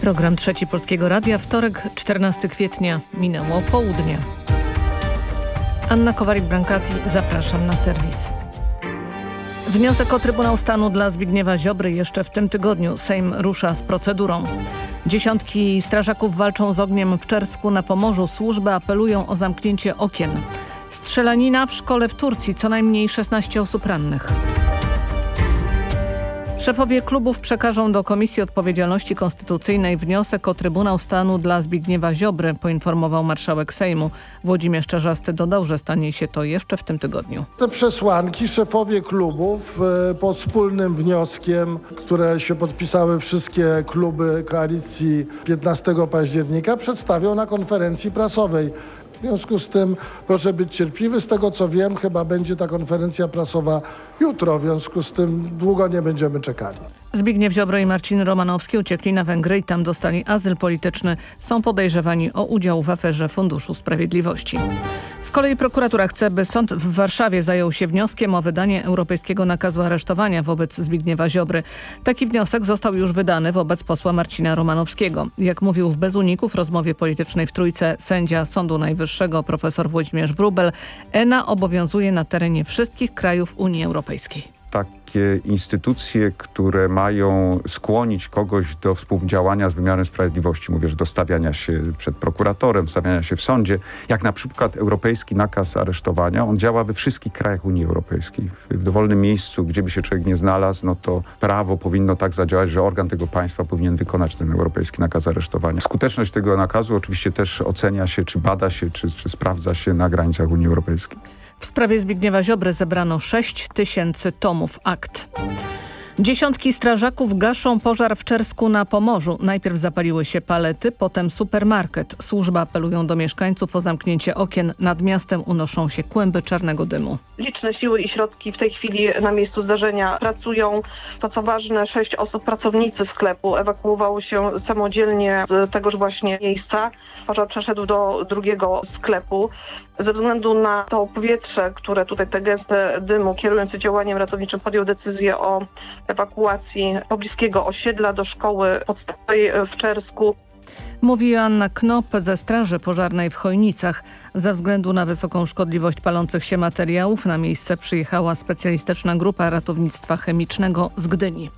Program Trzeci Polskiego Radia, wtorek 14 kwietnia, minęło południe. Anna Kowalik-Brankati, zapraszam na serwis. Wniosek o Trybunał Stanu dla Zbigniewa Ziobry jeszcze w tym tygodniu. Sejm rusza z procedurą. Dziesiątki strażaków walczą z ogniem w Czersku na Pomorzu. Służby apelują o zamknięcie okien. Strzelanina w szkole w Turcji, co najmniej 16 osób rannych. Szefowie klubów przekażą do Komisji Odpowiedzialności Konstytucyjnej wniosek o Trybunał Stanu dla Zbigniewa Ziobry, poinformował marszałek Sejmu. Włodzimierz Czarzasty dodał, że stanie się to jeszcze w tym tygodniu. Te przesłanki szefowie klubów e, pod wspólnym wnioskiem, które się podpisały wszystkie kluby koalicji 15 października, przedstawią na konferencji prasowej. W związku z tym proszę być cierpliwy. Z tego co wiem, chyba będzie ta konferencja prasowa jutro. W związku z tym długo nie będziemy czekali. Zbigniew Ziobro i Marcin Romanowski uciekli na Węgry i tam dostali azyl polityczny. Są podejrzewani o udział w aferze Funduszu Sprawiedliwości. Z kolei prokuratura chce, by sąd w Warszawie zajął się wnioskiem o wydanie europejskiego nakazu aresztowania wobec Zbigniewa Ziobry. Taki wniosek został już wydany wobec posła Marcina Romanowskiego. Jak mówił w Bezuniku w rozmowie politycznej w Trójce sędzia Sądu Najwyższego profesor Włodzimierz Wróbel, ENA obowiązuje na terenie wszystkich krajów Unii Europejskiej takie instytucje, które mają skłonić kogoś do współdziałania z wymiarem sprawiedliwości, mówię, że do stawiania się przed prokuratorem, stawiania się w sądzie, jak na przykład europejski nakaz aresztowania, on działa we wszystkich krajach Unii Europejskiej. W dowolnym miejscu, gdzie by się człowiek nie znalazł, no to prawo powinno tak zadziałać, że organ tego państwa powinien wykonać ten europejski nakaz aresztowania. Skuteczność tego nakazu oczywiście też ocenia się, czy bada się, czy, czy sprawdza się na granicach Unii Europejskiej. W sprawie Zbigniewa Ziobry zebrano 6 tysięcy tomów akt. Dziesiątki strażaków gaszą pożar w Czersku na Pomorzu. Najpierw zapaliły się palety, potem supermarket. Służby apelują do mieszkańców o zamknięcie okien. Nad miastem unoszą się kłęby czarnego dymu. Liczne siły i środki w tej chwili na miejscu zdarzenia pracują. To co ważne, sześć osób, pracownicy sklepu ewakuowało się samodzielnie z tegoż właśnie miejsca. Pożar przeszedł do drugiego sklepu. Ze względu na to powietrze, które tutaj te gęste dymu kierujący działaniem ratowniczym podjął decyzję o ewakuacji pobliskiego osiedla do szkoły podstawowej w Czersku. Mówi Anna Knop ze Straży Pożarnej w Chojnicach. Ze względu na wysoką szkodliwość palących się materiałów na miejsce przyjechała specjalistyczna grupa ratownictwa chemicznego z Gdyni.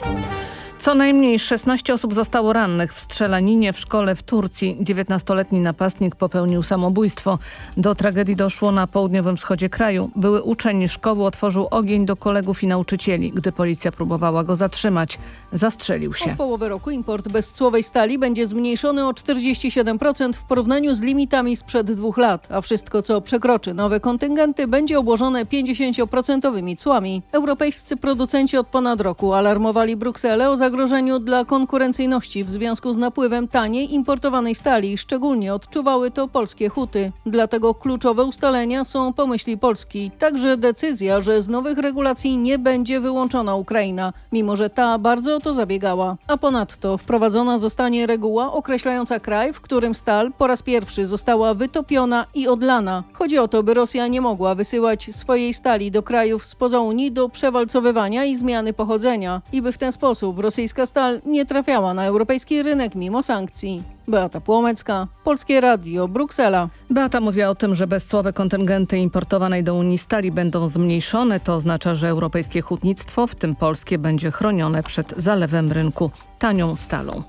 Co najmniej 16 osób zostało rannych w strzelaninie w szkole w Turcji. 19-letni napastnik popełnił samobójstwo. Do tragedii doszło na południowym wschodzie kraju. Były uczeń szkoły otworzył ogień do kolegów i nauczycieli. Gdy policja próbowała go zatrzymać, zastrzelił się. Od połowy roku import bezcłowej stali będzie zmniejszony o 47% w porównaniu z limitami sprzed dwóch lat, a wszystko co przekroczy nowe kontyngenty będzie obłożone 50% cłami. Europejscy producenci od ponad roku alarmowali Brukselę o zagrożeniu dla konkurencyjności w związku z napływem taniej importowanej stali. Szczególnie odczuwały to polskie huty. Dlatego kluczowe ustalenia są pomyśli Polski. Także decyzja, że z nowych regulacji nie będzie wyłączona Ukraina, mimo że ta bardzo o to zabiegała. A ponadto wprowadzona zostanie reguła określająca kraj, w którym stal po raz pierwszy została wytopiona i odlana. Chodzi o to, by Rosja nie mogła wysyłać swojej stali do krajów spoza Unii do przewalcowywania i zmiany pochodzenia i by w ten sposób rosyjska stal nie trafiała na europejski rynek mimo sankcji. Beata Płomecka, Polskie Radio, Bruksela. Beata mówiła o tym, że bezcłowe kontyngenty importowanej do Unii stali będą zmniejszone. To oznacza, że europejskie hutnictwo, w tym polskie, będzie chronione przed zalewem rynku tanią stalą.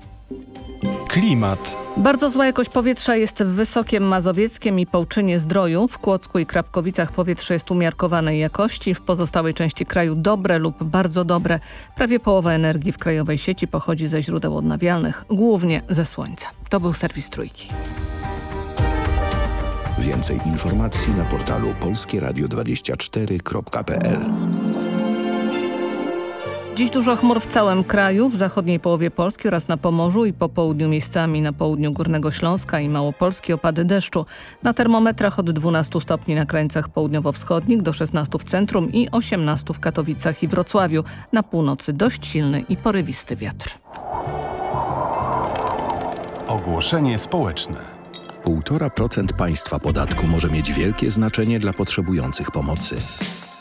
Klimat. Bardzo zła jakość powietrza jest w Wysokiem Mazowieckiem i Połczynie Zdroju. W Kłodzku i Krapkowicach powietrze jest umiarkowanej jakości, w pozostałej części kraju dobre lub bardzo dobre. Prawie połowa energii w krajowej sieci pochodzi ze źródeł odnawialnych, głównie ze słońca. To był serwis Trójki. Więcej informacji na portalu polskieradio24.pl Dziś dużo chmur w całym kraju, w zachodniej połowie Polski oraz na Pomorzu i po południu miejscami na południu Górnego Śląska i Małopolski opady deszczu. Na termometrach od 12 stopni na krańcach południowo-wschodnich do 16 w centrum i 18 w Katowicach i Wrocławiu. Na północy dość silny i porywisty wiatr. Ogłoszenie społeczne. 1,5% państwa podatku może mieć wielkie znaczenie dla potrzebujących pomocy.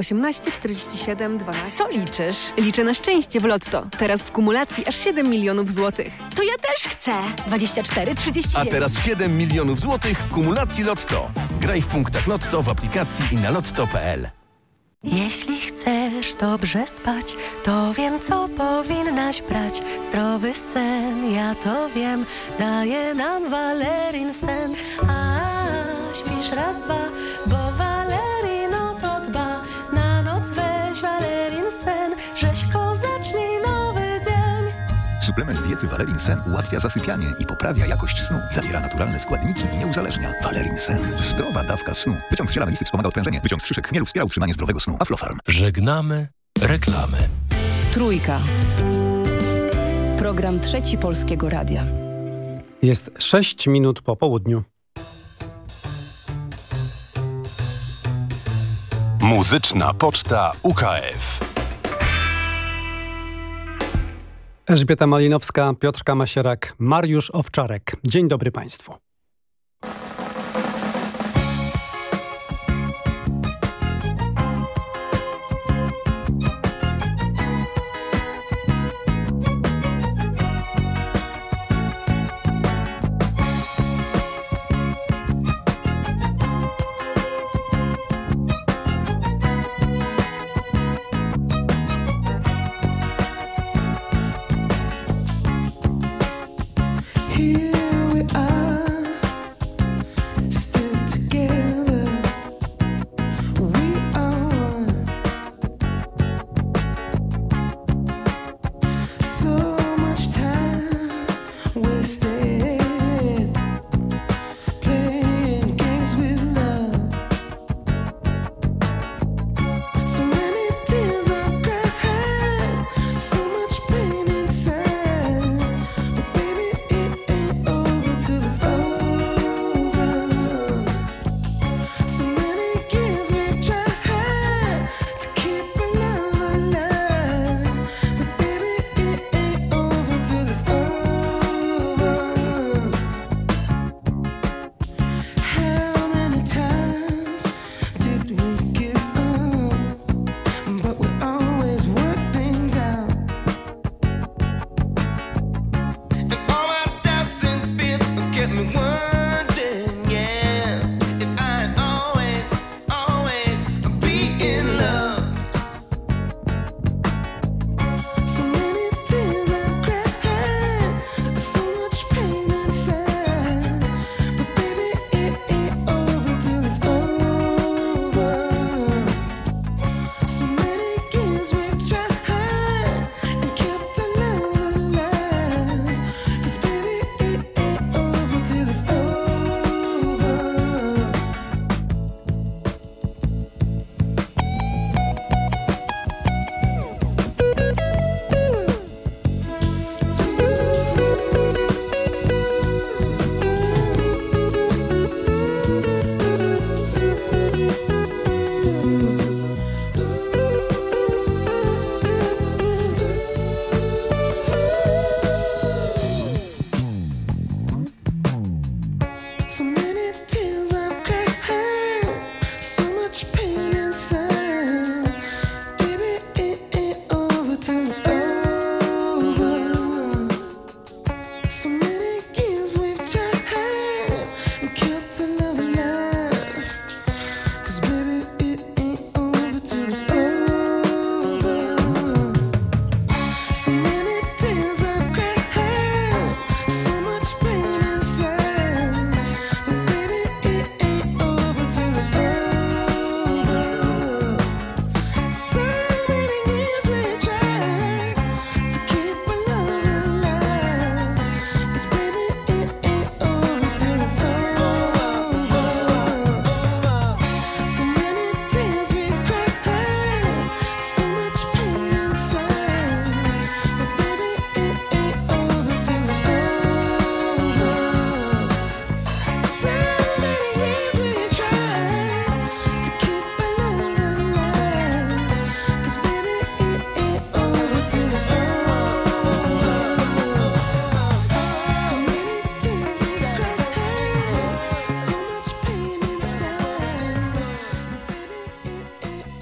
18 47 12. Co liczysz? Liczę na szczęście w Lotto. Teraz w kumulacji aż 7 milionów złotych. To ja też chcę. 24 39. A teraz 7 milionów złotych w kumulacji Lotto. Graj w punktach Lotto w aplikacji i na lotto.pl. Jeśli chcesz dobrze spać, to wiem, co powinnaś brać. Zdrowy sen, ja to wiem, daje nam Valerin sen. A śpisz raz, dwa, Suplement diety Valerin Sen ułatwia zasypianie i poprawia jakość snu. Zawiera naturalne składniki i nie uzależnia. Valerin Sen. Zdrowa dawka snu. Wyciąg z ziela melisy wspomaga odprężenie. Wyciąg z szyszek chmielu wspiera utrzymanie zdrowego snu. Aflofarm. Żegnamy reklamy. Trójka. Program Trzeci Polskiego Radia. Jest 6 minut po południu. Muzyczna Poczta UKF. Elżbieta Malinowska, Piotrka Masierak, Mariusz Owczarek. Dzień dobry Państwu.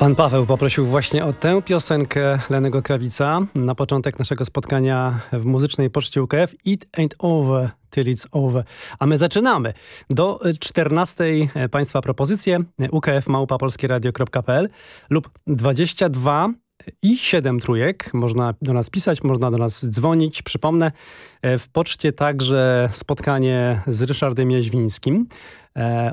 Pan Paweł poprosił właśnie o tę piosenkę Lenego Krawica na początek naszego spotkania w muzycznej poczcie UKF It ain't over till it's over. A my zaczynamy. Do 14 Państwa propozycje ukfmałpapolskieradio.pl lub 22 i 7 trójek. Można do nas pisać, można do nas dzwonić. Przypomnę, w poczcie także spotkanie z Ryszardem Jaźwińskim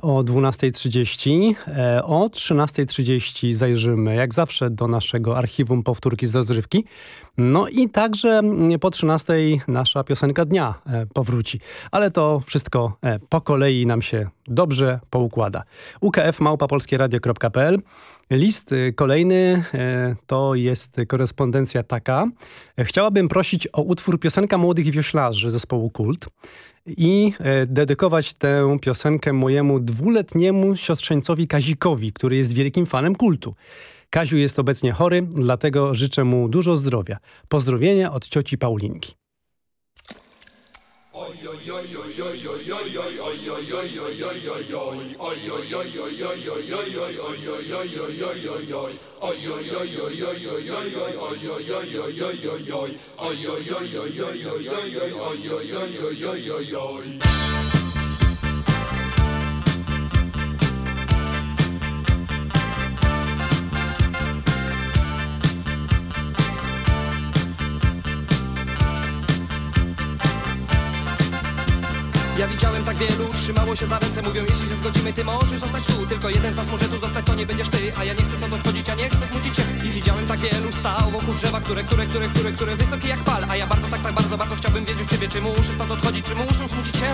o 12.30. O 13.30 zajrzymy jak zawsze do naszego archiwum powtórki z rozrywki. No i także po 13.00 nasza piosenka dnia powróci. Ale to wszystko po kolei nam się dobrze poukłada. UKF małpapolskieradio.pl List kolejny to jest korespondencja taka. Chciałabym prosić o utwór Piosenka Młodych Wioślarzy zespołu Kult i dedykować tę piosenkę mojemu dwuletniemu siostrzeńcowi Kazikowi, który jest wielkim fanem kultu. Kaziu jest obecnie chory, dlatego życzę mu dużo zdrowia. Pozdrowienia od cioci Paulinki. oi oi oi oi Ja widziałem tak wielu, trzymało się za ręce Mówią, jeśli się zgodzimy, ty możesz zostać tu. Tylko jeden z nas może tu zostać, to nie będziesz ty. A ja nie chcę stąd odchodzić, a nie chcę smucić się. I widziałem tak wielu stał wokół drzewa Które, które, które, które, które wysokie jak pal. A ja bardzo, tak, tak bardzo, bardzo chciałbym wiedzieć ciebie Czy muszę stąd odchodzić, czy muszę smucić się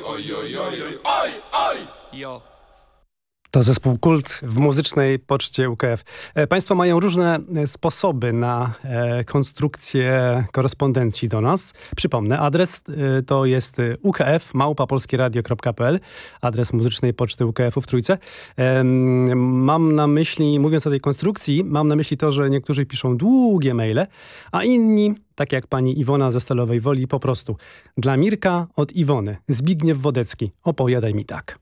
Zespół Kult w muzycznej poczcie UKF. Państwo mają różne sposoby na konstrukcję korespondencji do nas. Przypomnę, adres to jest ukf małpapolskieradio.pl adres muzycznej poczty UKF-u w Trójce. Mam na myśli, mówiąc o tej konstrukcji, mam na myśli to, że niektórzy piszą długie maile, a inni, tak jak pani Iwona ze Stalowej Woli, po prostu dla Mirka od Iwony. Zbigniew Wodecki. Opowiadaj mi tak.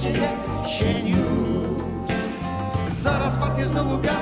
szczycie się niósł. Zaraz padnie znowu gaz.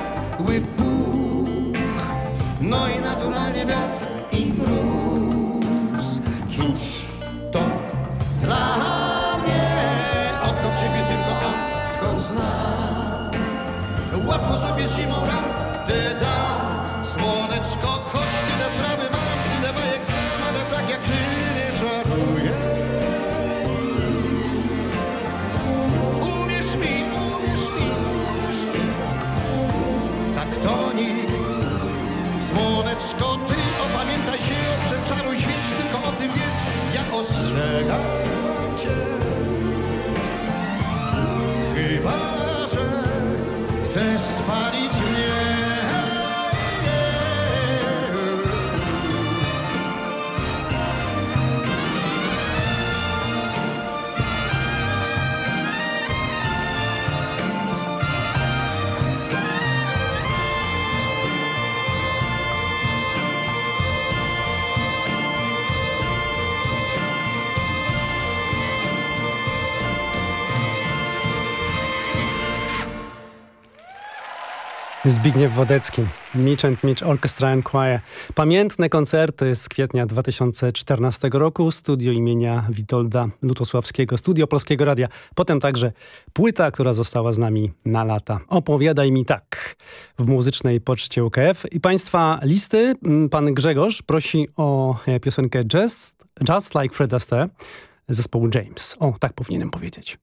Zbigniew Wodecki, Mitch and Mitch Orchestra and Choir. Pamiętne koncerty z kwietnia 2014 roku, studio imienia Witolda Lutosławskiego, studio Polskiego Radia. Potem także płyta, która została z nami na lata. Opowiadaj mi tak w muzycznej poczcie UKF. I Państwa listy, mm, pan Grzegorz prosi o e, piosenkę Just, Just Like Fred Astaire zespołu James. O, tak powinienem powiedzieć.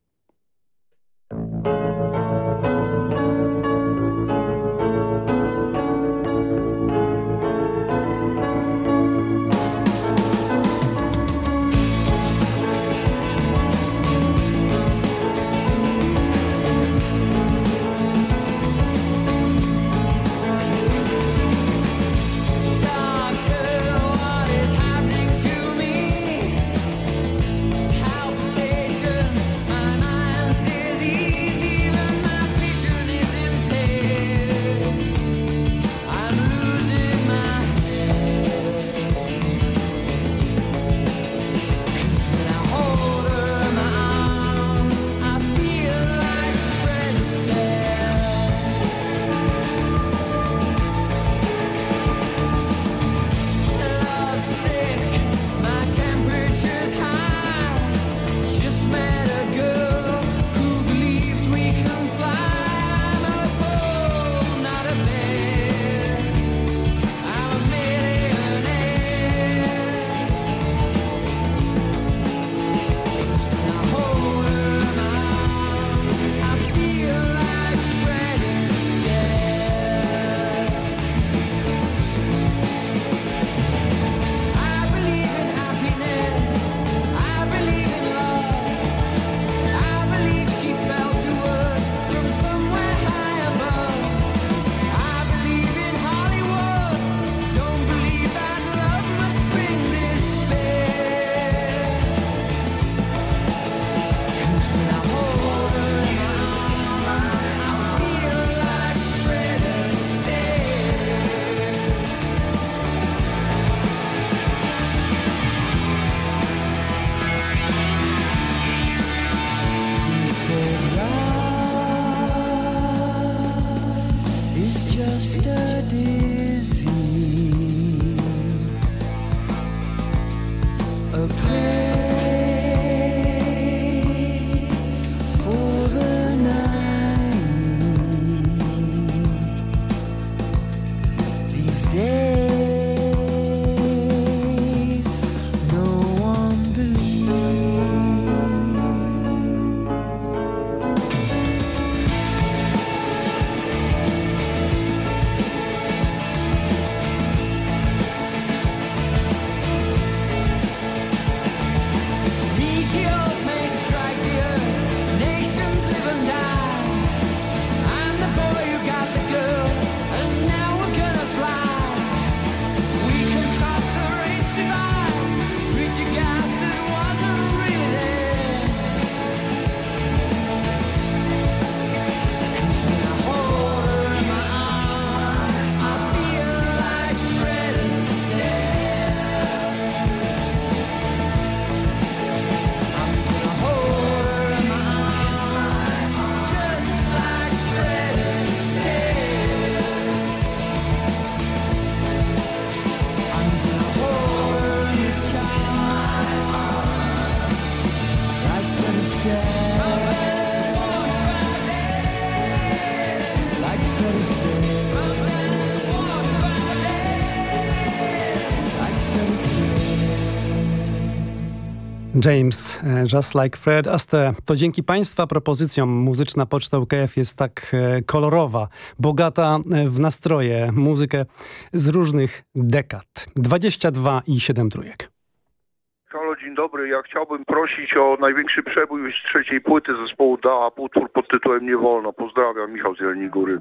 Just James, e, Just Like Fred Astaire. To dzięki Państwa propozycjom muzyczna Poczta UKF jest tak e, kolorowa, bogata e, w nastroje, muzykę z różnych dekad. 22 i 7 trójek. Halo, dzień dobry. Ja chciałbym prosić o największy przebój z trzeciej płyty zespołu DAP, utwór pod tytułem Nie wolno. Pozdrawiam, Michał z Góry.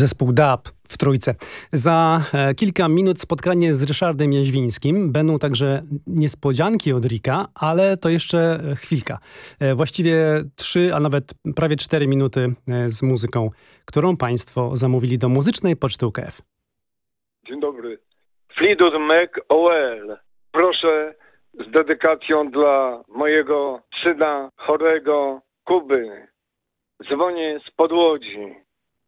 Zespół DAB w Trójce. Za e, kilka minut spotkanie z Ryszardem Jaźwińskim. Będą także niespodzianki od Rika, ale to jeszcze e, chwilka. E, właściwie trzy, a nawet prawie cztery minuty z muzyką, którą Państwo zamówili do muzycznej poczty UKF. Dzień dobry. Fleetwood Mac OL. Proszę z dedykacją dla mojego syna chorego Kuby. Dzwonię z Podłodzi.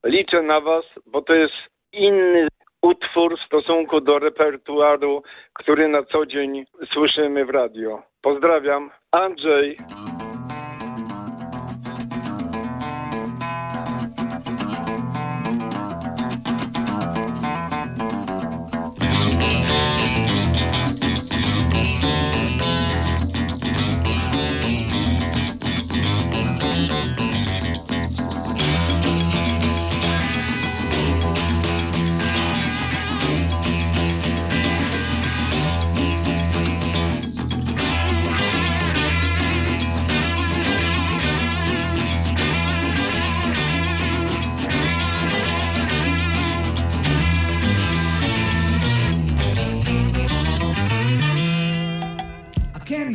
Liczę na was, bo to jest inny utwór w stosunku do repertuaru, który na co dzień słyszymy w radio. Pozdrawiam. Andrzej.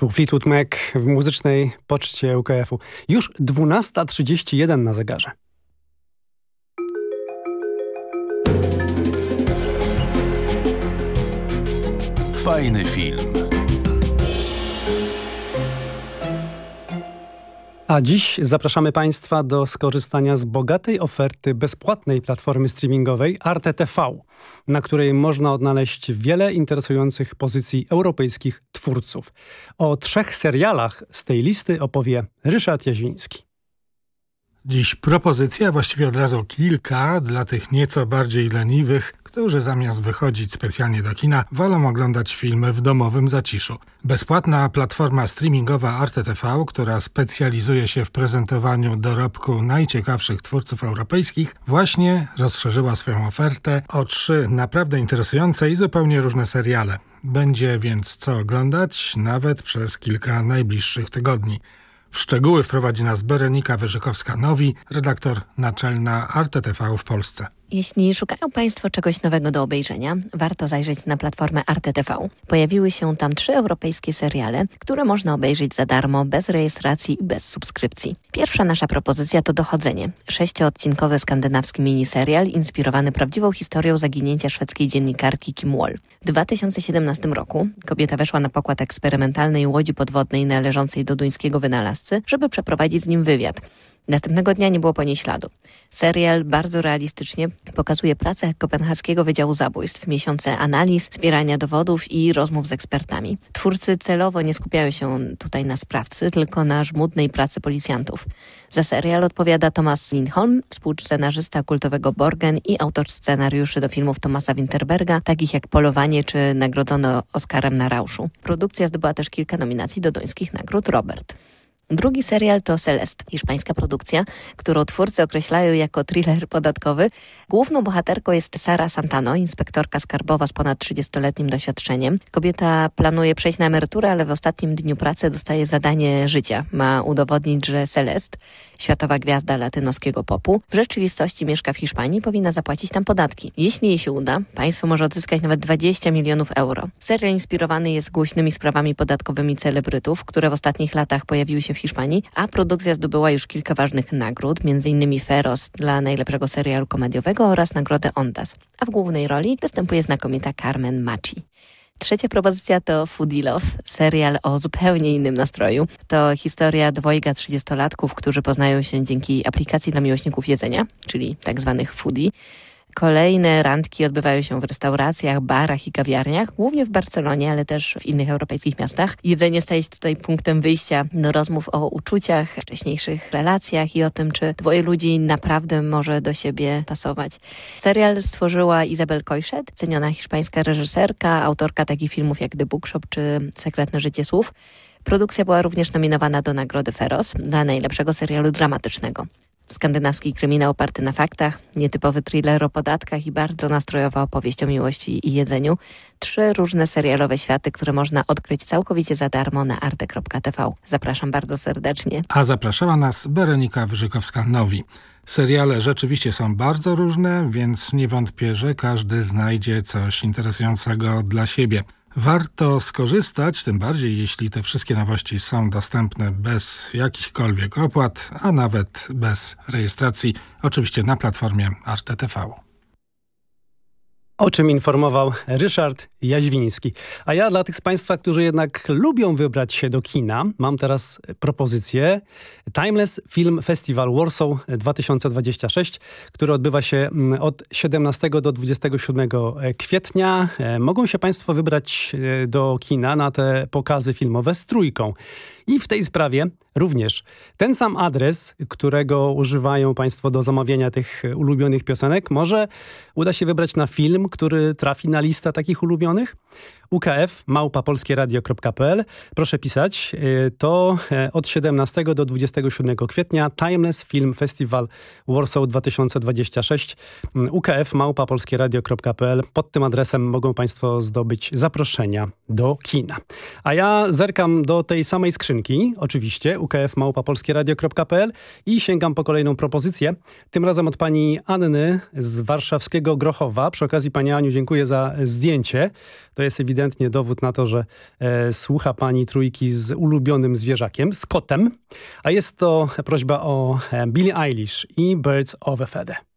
Zespół Fleetwood Mac w muzycznej poczcie UKF-u. Już 12.31 na zegarze. Fajny film. A dziś zapraszamy Państwa do skorzystania z bogatej oferty bezpłatnej platformy streamingowej Arte TV, na której można odnaleźć wiele interesujących pozycji europejskich twórców. O trzech serialach z tej listy opowie Ryszard Jaźwiński. Dziś propozycja, właściwie od razu kilka, dla tych nieco bardziej leniwych, którzy zamiast wychodzić specjalnie do kina, wolą oglądać filmy w domowym zaciszu. Bezpłatna platforma streamingowa Arte TV, która specjalizuje się w prezentowaniu dorobku najciekawszych twórców europejskich, właśnie rozszerzyła swoją ofertę o trzy naprawdę interesujące i zupełnie różne seriale. Będzie więc co oglądać nawet przez kilka najbliższych tygodni. W szczegóły wprowadzi nas Berenika Wyżykowska-Nowi, redaktor naczelna Arte TV w Polsce. Jeśli szukają Państwo czegoś nowego do obejrzenia, warto zajrzeć na platformę Arte TV. Pojawiły się tam trzy europejskie seriale, które można obejrzeć za darmo, bez rejestracji i bez subskrypcji. Pierwsza nasza propozycja to Dochodzenie. Sześcioodcinkowy skandynawski miniserial inspirowany prawdziwą historią zaginięcia szwedzkiej dziennikarki Kim Wall. W 2017 roku kobieta weszła na pokład eksperymentalnej łodzi podwodnej należącej do duńskiego wynalazcy, żeby przeprowadzić z nim wywiad. Następnego dnia nie było po niej śladu. Serial bardzo realistycznie pokazuje pracę Kopenhaskiego Wydziału Zabójstw, miesiące analiz, zbierania dowodów i rozmów z ekspertami. Twórcy celowo nie skupiają się tutaj na sprawcy, tylko na żmudnej pracy policjantów. Za serial odpowiada Thomas Lindholm, współscenarzysta kultowego Borgen i autor scenariuszy do filmów Tomasa Winterberga, takich jak Polowanie czy nagrodzony Oscarem na Rauszu. Produkcja zdobyła też kilka nominacji do duńskich nagród Robert. Drugi serial to Celest, hiszpańska produkcja, którą twórcy określają jako thriller podatkowy. Główną bohaterką jest Sara Santano, inspektorka skarbowa z ponad 30-letnim doświadczeniem. Kobieta planuje przejść na emeryturę, ale w ostatnim dniu pracy dostaje zadanie życia. Ma udowodnić, że Celest, światowa gwiazda latynoskiego popu, w rzeczywistości mieszka w Hiszpanii i powinna zapłacić tam podatki. Jeśli jej się uda, państwo może odzyskać nawet 20 milionów euro. Serial inspirowany jest głośnymi sprawami podatkowymi celebrytów, które w ostatnich latach pojawiły się w Hiszpanii, a produkcja zdobyła już kilka ważnych nagród, m.in. Feroz dla najlepszego serialu komediowego oraz nagrodę Ondas. A w głównej roli występuje znakomita Carmen Machi. Trzecia propozycja to Foodie Love, serial o zupełnie innym nastroju. To historia dwojga 30-latków, którzy poznają się dzięki aplikacji dla miłośników jedzenia, czyli tak zwanych foodie. Kolejne randki odbywają się w restauracjach, barach i kawiarniach, głównie w Barcelonie, ale też w innych europejskich miastach. Jedzenie staje się tutaj punktem wyjścia do rozmów o uczuciach, wcześniejszych relacjach i o tym, czy dwoje ludzi naprawdę może do siebie pasować. Serial stworzyła Izabel Coixet, ceniona hiszpańska reżyserka, autorka takich filmów jak The Bookshop czy Sekretne życie słów. Produkcja była również nominowana do nagrody Feroz dla najlepszego serialu dramatycznego. Skandynawski kryminał oparty na faktach, nietypowy thriller o podatkach i bardzo nastrojowa opowieść o miłości i jedzeniu. Trzy różne serialowe światy, które można odkryć całkowicie za darmo na arte.tv. Zapraszam bardzo serdecznie. A zapraszała nas Berenika Wyżykowska-Nowi. Seriale rzeczywiście są bardzo różne, więc nie wątpię, że każdy znajdzie coś interesującego dla siebie. Warto skorzystać, tym bardziej jeśli te wszystkie nowości są dostępne bez jakichkolwiek opłat, a nawet bez rejestracji, oczywiście na platformie Arte TV. O czym informował Ryszard Jaźwiński. A ja dla tych z Państwa, którzy jednak lubią wybrać się do kina, mam teraz propozycję. Timeless Film Festival Warsaw 2026, który odbywa się mm, od 17 do 27 kwietnia. E, mogą się Państwo wybrać e, do kina na te pokazy filmowe z trójką. I w tej sprawie również ten sam adres, którego używają Państwo do zamawiania tych ulubionych piosenek, może uda się wybrać na film, który trafi na listę takich ulubionych? UKF małpapolskieradio.pl Proszę pisać. To od 17 do 27 kwietnia Timeless Film Festival Warsaw 2026 UKF małpapolskieradio.pl Pod tym adresem mogą Państwo zdobyć zaproszenia do kina. A ja zerkam do tej samej skrzynki, oczywiście UKF małpapolskieradio.pl i sięgam po kolejną propozycję. Tym razem od pani Anny z warszawskiego Grochowa. Przy okazji pani Aniu dziękuję za zdjęcie. To jest ewidentnie ewidentnie dowód na to, że e, słucha pani trójki z ulubionym zwierzakiem, z kotem. A jest to prośba o e, Billie Eilish i Birds of a Feather.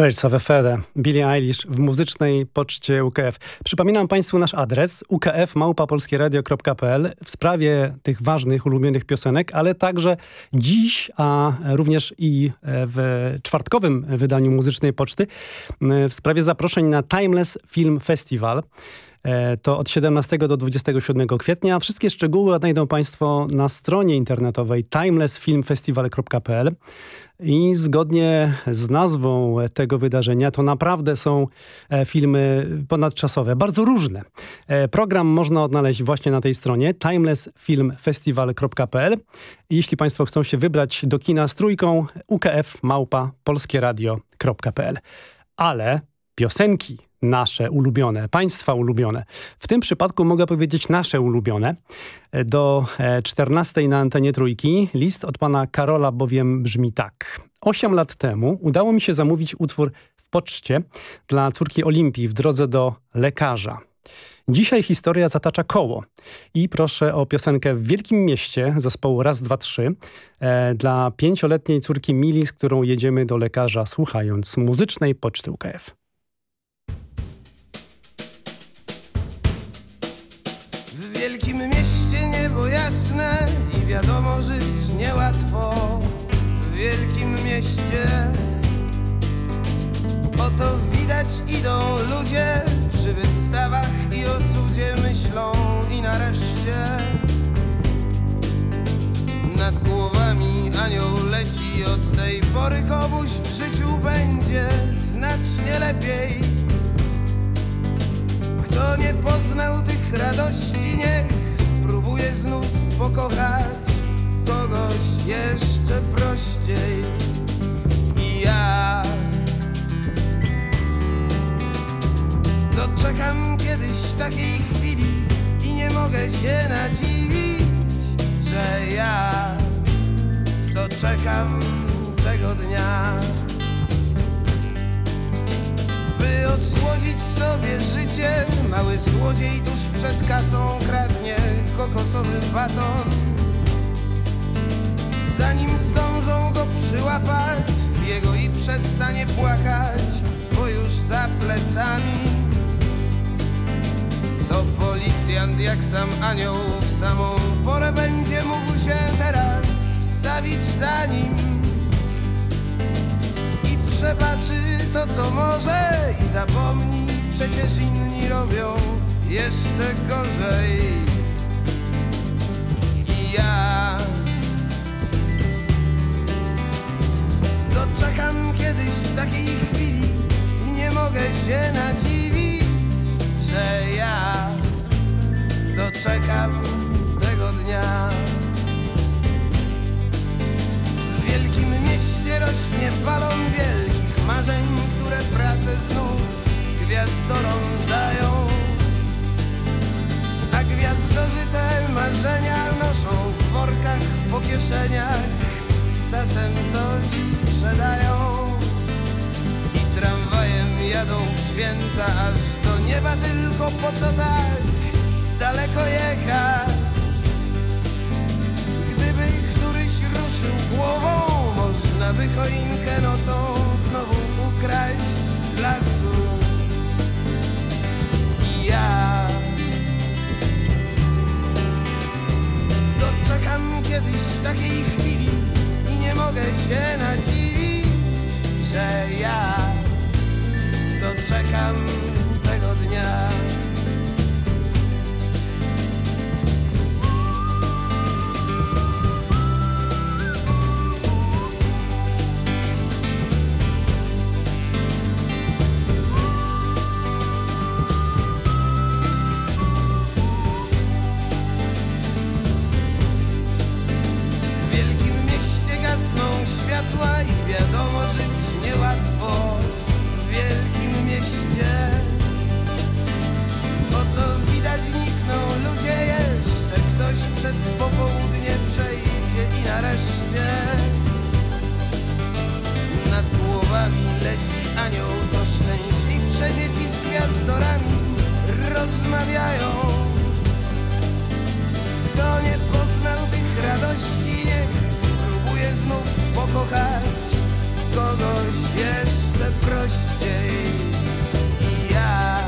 Birds of a Feather, Billie Eilish w muzycznej poczcie UKF. Przypominam Państwu nasz adres ukf.małpapolskieradio.pl w sprawie tych ważnych, ulubionych piosenek, ale także dziś, a również i w czwartkowym wydaniu muzycznej poczty w sprawie zaproszeń na Timeless Film Festival. E, to od 17 do 27 kwietnia. Wszystkie szczegóły znajdą Państwo na stronie internetowej timelessfilmfestival.pl i zgodnie z nazwą tego wydarzenia to naprawdę są e, filmy ponadczasowe, bardzo różne. E, program można odnaleźć właśnie na tej stronie timelessfilmfestival.pl jeśli Państwo chcą się wybrać do kina z trójką ukf małpa polskieradio.pl Ale piosenki nasze ulubione, państwa ulubione. W tym przypadku mogę powiedzieć nasze ulubione. Do 14 e, na antenie trójki list od pana Karola bowiem brzmi tak. Osiem lat temu udało mi się zamówić utwór w poczcie dla córki Olimpii w drodze do lekarza. Dzisiaj historia zatacza koło i proszę o piosenkę w Wielkim Mieście zespołu Raz, Dwa, Trzy e, dla pięcioletniej córki Mili, z którą jedziemy do lekarza słuchając muzycznej poczty UKF. Wiadomo żyć niełatwo W wielkim mieście. Oto widać idą ludzie przy wystawach i o cudzie myślą i nareszcie. Nad głowami anioł leci od tej pory komuś w życiu będzie znacznie lepiej. Kto nie poznał tych radości niech spróbuje znów pokochać kogoś jeszcze prościej I ja Doczekam kiedyś takiej chwili i nie mogę się nadziwić, że ja doczekam tego dnia. By osłodzić sobie życie, mały złodziej tuż przed kasą kradnie kokosowy baton. Zanim zdążą go przyłapać, z jego i przestanie płakać, bo już za plecami. To policjant jak sam anioł w samą porę będzie mógł się teraz wstawić za nim przebaczy to co może i zapomni, przecież inni robią jeszcze gorzej. I ja doczekam kiedyś takiej chwili i nie mogę się nadziwić że ja doczekam tego dnia. Mieście rośnie balon wielkich marzeń, które pracę znów gwiazdorom dają. A gwiazdorzy te marzenia noszą w workach po kieszeniach, czasem coś sprzedają i tramwajem jadą w święta aż do nieba tylko po co tak daleko jechać Gdyby któryś ruszył głową Można by choinkę nocą znowu ukraść z lasu I ja Doczekam kiedyś takiej chwili I nie mogę się nadziwić, że ja doczekam tego dnia. Kto nie poznał tych radości, niech spróbuje znów pokochać kogoś jeszcze prościej. I ja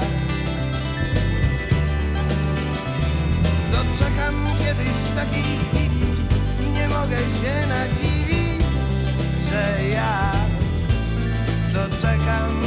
doczekam kiedyś takiej chwili i nie mogę się nadziwić, że ja doczekam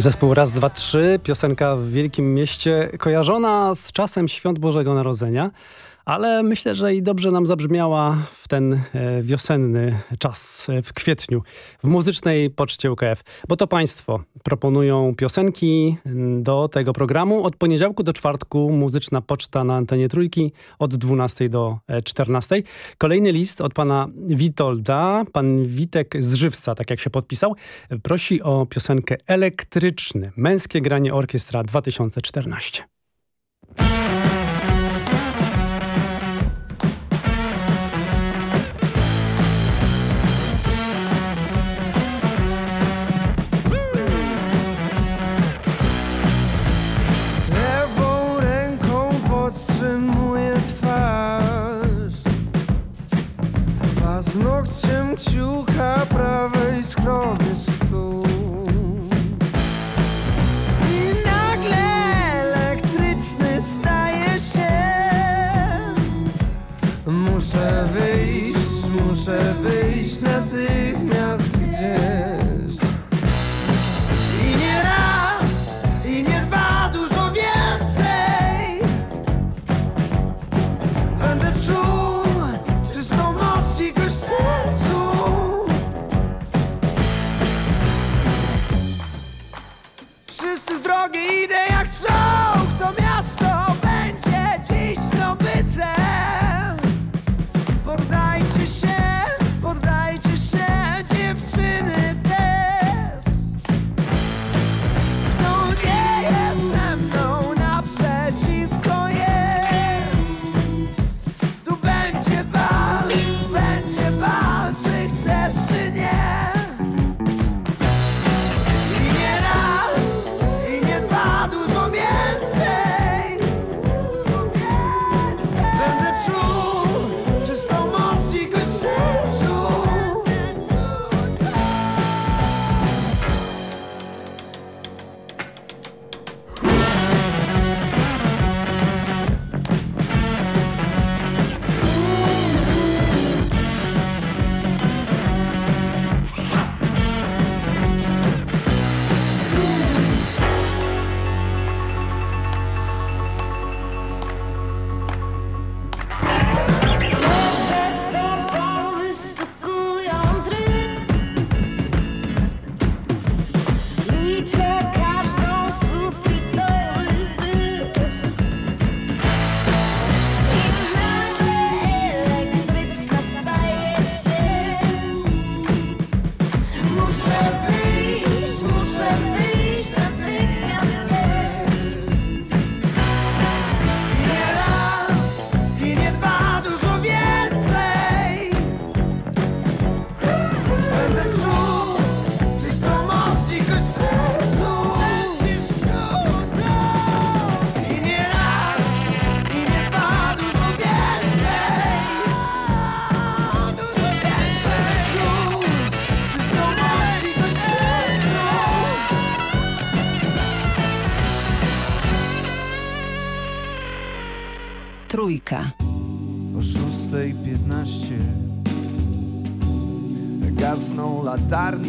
Zespół Raz, Dwa, Trzy, piosenka w Wielkim Mieście, kojarzona z czasem Świąt Bożego Narodzenia, ale myślę, że i dobrze nam zabrzmiała w ten e, wiosenny czas e, w kwietniu w muzycznej poczcie UKF, bo to państwo proponują piosenki do tego programu. Od poniedziałku do czwartku muzyczna poczta na antenie Trójki od 12 do e, 14. Kolejny list od pana Witolda, pan Witek z Żywca, tak jak się podpisał, prosi o piosenkę elektryczny, męskie granie orkiestra 2014. Trójka. O 6.15 gasną latarnię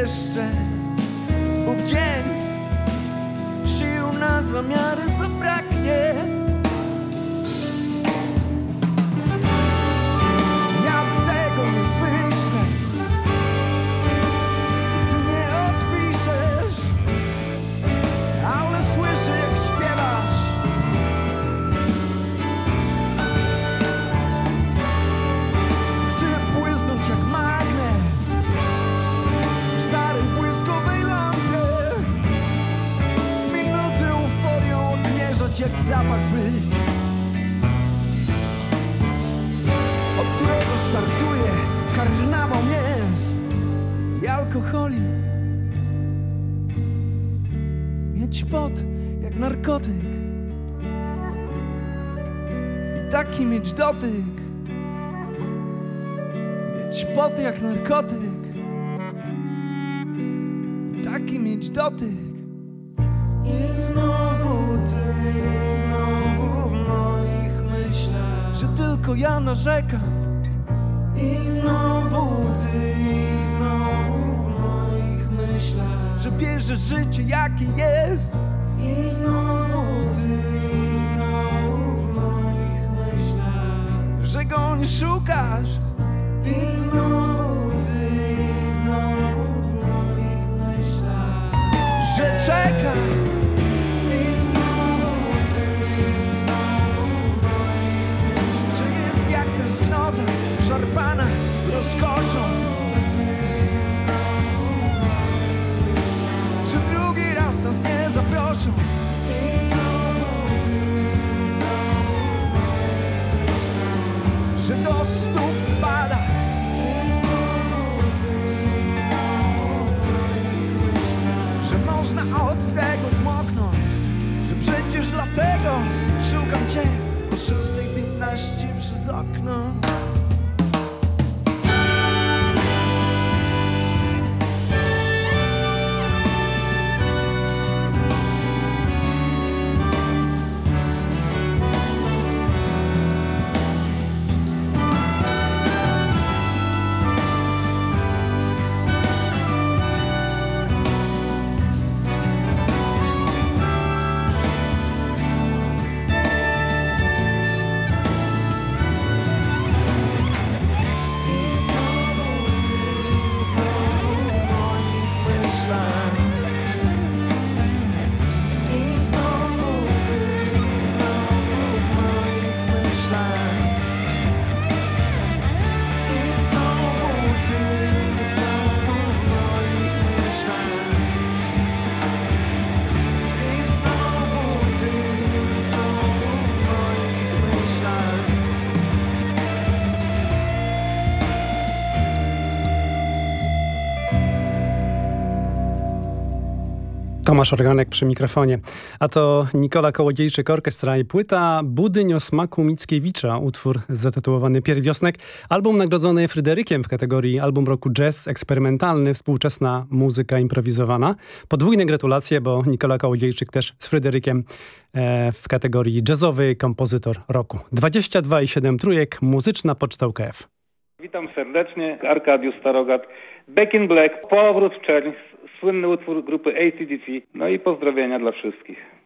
jeszcze ów dzień Sił na zamiary zabraknie. jak zapach być Od którego startuje karnawał mięs i alkoholi. Mieć pot jak narkotyk I taki mieć dotyk. Mieć pot jak narkotyk I taki mieć dotyk. Tylko ja narzekam. I znowu ty, i znowu w moich myślach Że bierze życie jakie jest. I znowu ty, i znowu w moich myślach Że go nie szukasz. I znowu ty, i znowu w moich myślach Że czekasz rozkoszą. Że drugi raz nas nie zaproszą. Że do stóp pada. Że można od tego zmoknąć. Że przecież dlatego szukam cię o 6.15 przez okno Tomasz Organek przy mikrofonie. A to Nikola Kołodziejczyk, orkiestra i płyta Budyń o smaku Mickiewicza, utwór zatytułowany Pierwiosnek. Album nagrodzony Fryderykiem w kategorii Album Roku Jazz Eksperymentalny, współczesna muzyka improwizowana. Podwójne gratulacje, bo Nikola Kołodziejczyk też z Fryderykiem e, w kategorii jazzowy kompozytor roku. 22,7 trójek, muzyczna poczta UKF. Witam serdecznie, Arkadiusz Starogat. Back in Black, powrót w czerń, słynny utwór grupy ACDC. No i pozdrowienia dla wszystkich.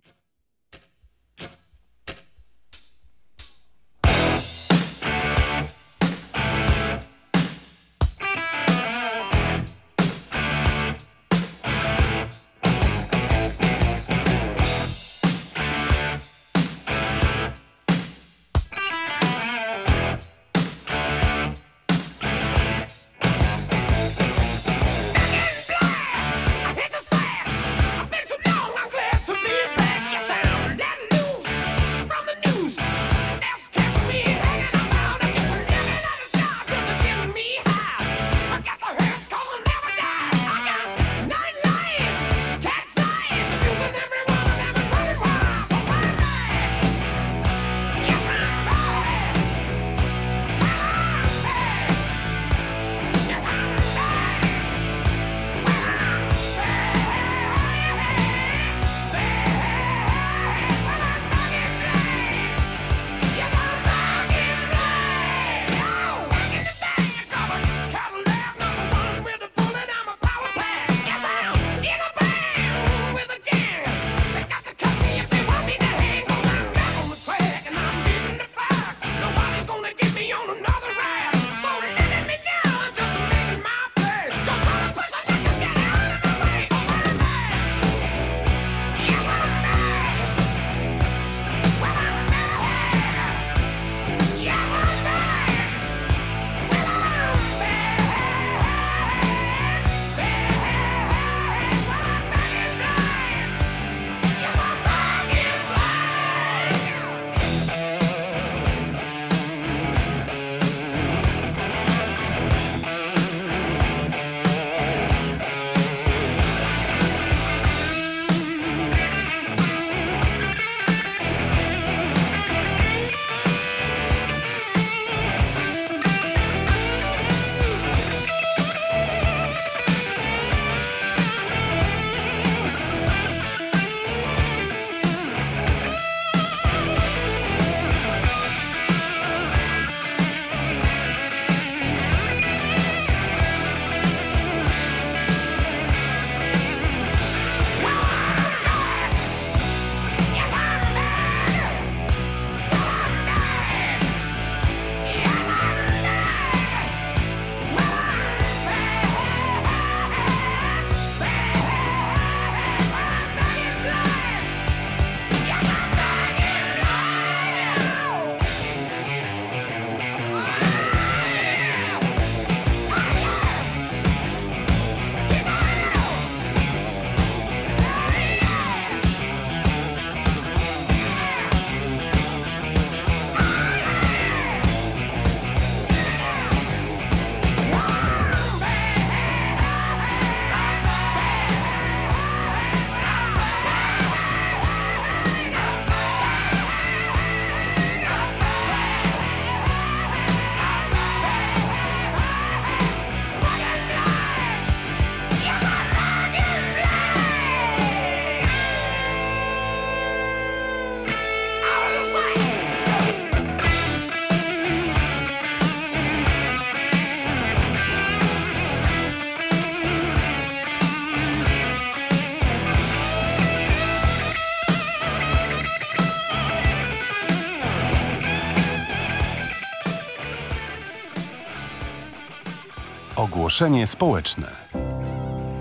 Ogłoszenie społeczne.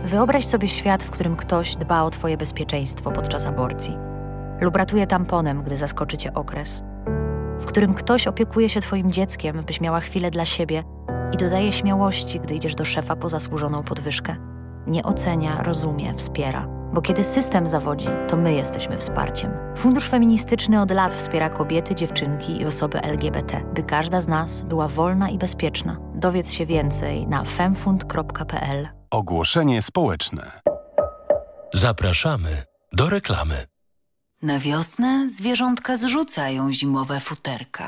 Wyobraź sobie świat, w którym ktoś dba o Twoje bezpieczeństwo podczas aborcji lub ratuje tamponem, gdy zaskoczy Cię okres, w którym ktoś opiekuje się Twoim dzieckiem, byś miała chwilę dla siebie i dodaje śmiałości, gdy idziesz do szefa po zasłużoną podwyżkę. Nie ocenia, rozumie, wspiera. Bo kiedy system zawodzi, to my jesteśmy wsparciem. Fundusz Feministyczny od lat wspiera kobiety, dziewczynki i osoby LGBT, by każda z nas była wolna i bezpieczna. Dowiedz się więcej na femfund.pl. Ogłoszenie społeczne. Zapraszamy do reklamy. Na wiosnę zwierzątka zrzucają zimowe futerka.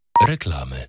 reklamy.